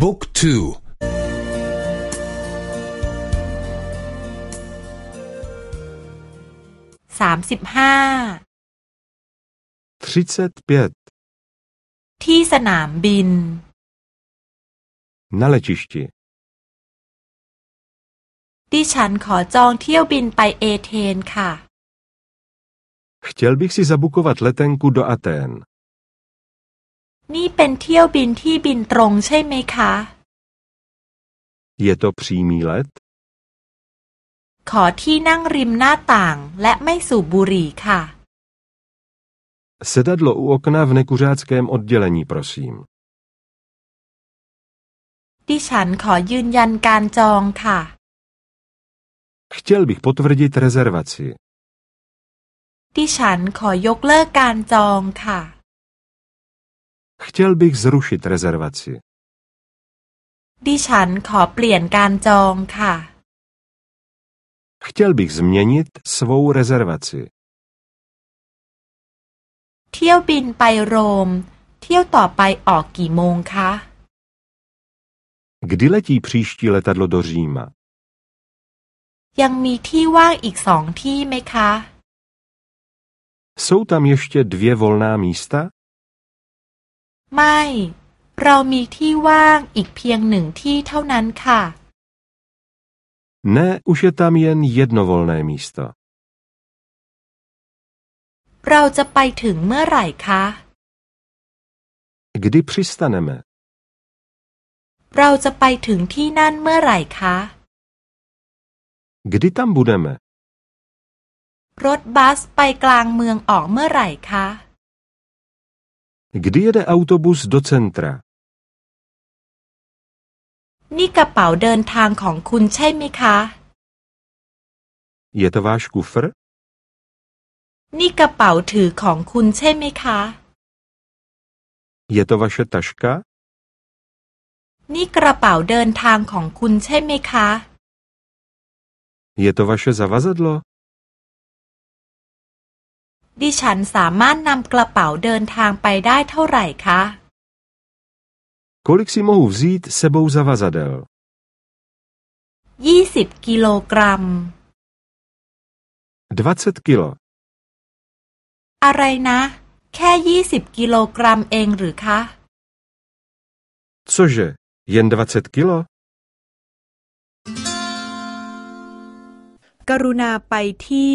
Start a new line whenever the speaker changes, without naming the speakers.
บุ๊กทู
สามสิบห้าที่สนามบิน
Na letišti.
ดิฉันขอจองเที่ยวบินไปเอเธนค่ะ
Chtěl bych si zabukovat letenku do Atén.
นี่เป็นเที่ยวบินที่บินตรงใช่ไหมคะ
Je to přímý let?
ขอที่นั่งริมหน้าต่างและไม่สูบบุหรี่ค่ะ
Sedadlo u okna v nekuřáckém oddělení, prosím.
ดิฉันขอยืนยันการจองค่ะ
Chtěl bych potvrdit rezervaci.
ดิฉันขอยกเลิกการจองค่ะ
Chtěl bych zrušit rezervaci.
ดิฉันขอเปลี่ยนการจองค่ะ
Chtěl bych změnit svou rezervaci.
เที่ยวบินไปโรม เที่ยวต่อไปออกกี่โมงคะ
Kdy letí příští letadlo do Říma?
ยังมีที่ว่างอีกสองที่ไหมคะ
Jsou tam ještě dvě volná místa?
ไม่ เรามีที่ว่างอีกเพียงหนึ่งที่เท่านั้นค่ะ
Ne, už je tam jen jedno volné místo.
เราจะไปถึงเมื่อไหร่คะ
Kdy přistaneme?
เราจะไปถึงที่นั่นเมื่อไหร่คะ
Kdy tam budeme?
รถบัสไปกลางเมืองออกเมื่อไหร่คะ
Kdy jede autobus do centra?
นี่กระเป๋าเดินทางของคุณใช่ไหมคะ
Je to váš kufr?
นี่กระเป๋าถือของคุณใช่ไหมคะ
Je to vaše taška?
นี่กระเป๋าเดินทางของคุณใช่ไหมคะ
Je to vaše zavazadlo?
ดิฉันสามารถนำกระเป๋าเดินทางไปได้เท่าไหร่คะ
Kolik si mohu vzít sebou zavazadel?
ยี่สิบกิโลกรัม
20 kilo.
อะไรนะ แค่ยี่สิบกิโลกรัมเองหรือคะ
Cože, jen 20 kilo?
กรุณาไปที่